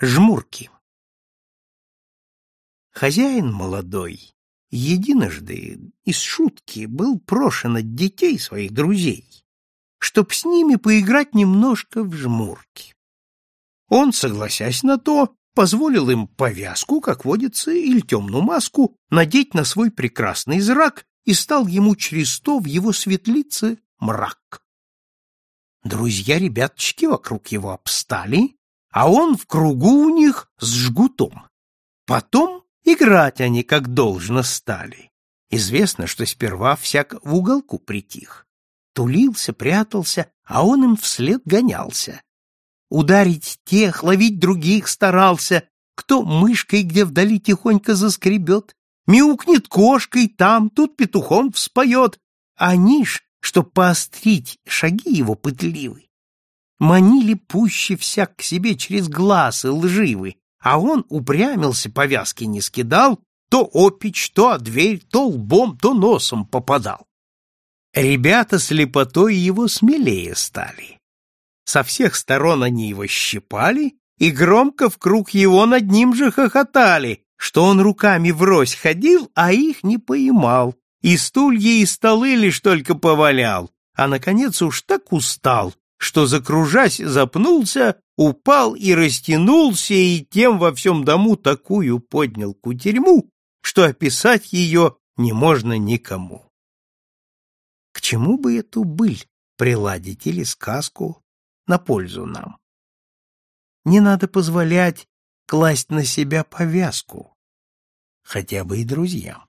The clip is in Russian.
жмурки. Хозяин молодой единожды из шутки был прошен от детей своих друзей, чтоб с ними поиграть немножко в жмурки. Он, согласясь на то, позволил им повязку, как водится, или темную маску надеть на свой прекрасный зрак и стал ему через то в его светлице мрак. Друзья-ребяточки вокруг его обстали а он в кругу у них с жгутом. Потом играть они как должно стали. Известно, что сперва всяк в уголку притих. Тулился, прятался, а он им вслед гонялся. Ударить тех, ловить других старался, кто мышкой где вдали тихонько заскребет, мяукнет кошкой там, тут петухом вспоет, а ниш, чтоб поострить шаги его пытливый манили пуще вся к себе через глаз и лживы, а он упрямился, повязки не скидал, то опич, то о дверь, то лбом, то носом попадал. Ребята слепотой его смелее стали. Со всех сторон они его щипали и громко в круг его над ним же хохотали, что он руками врозь ходил, а их не поймал, и стулья и столы лишь только повалял, а, наконец, уж так устал, что, закружась, запнулся, упал и растянулся, и тем во всем дому такую поднял кутерьму, что описать ее не можно никому. К чему бы эту быль приладить или сказку на пользу нам? Не надо позволять класть на себя повязку, хотя бы и друзьям.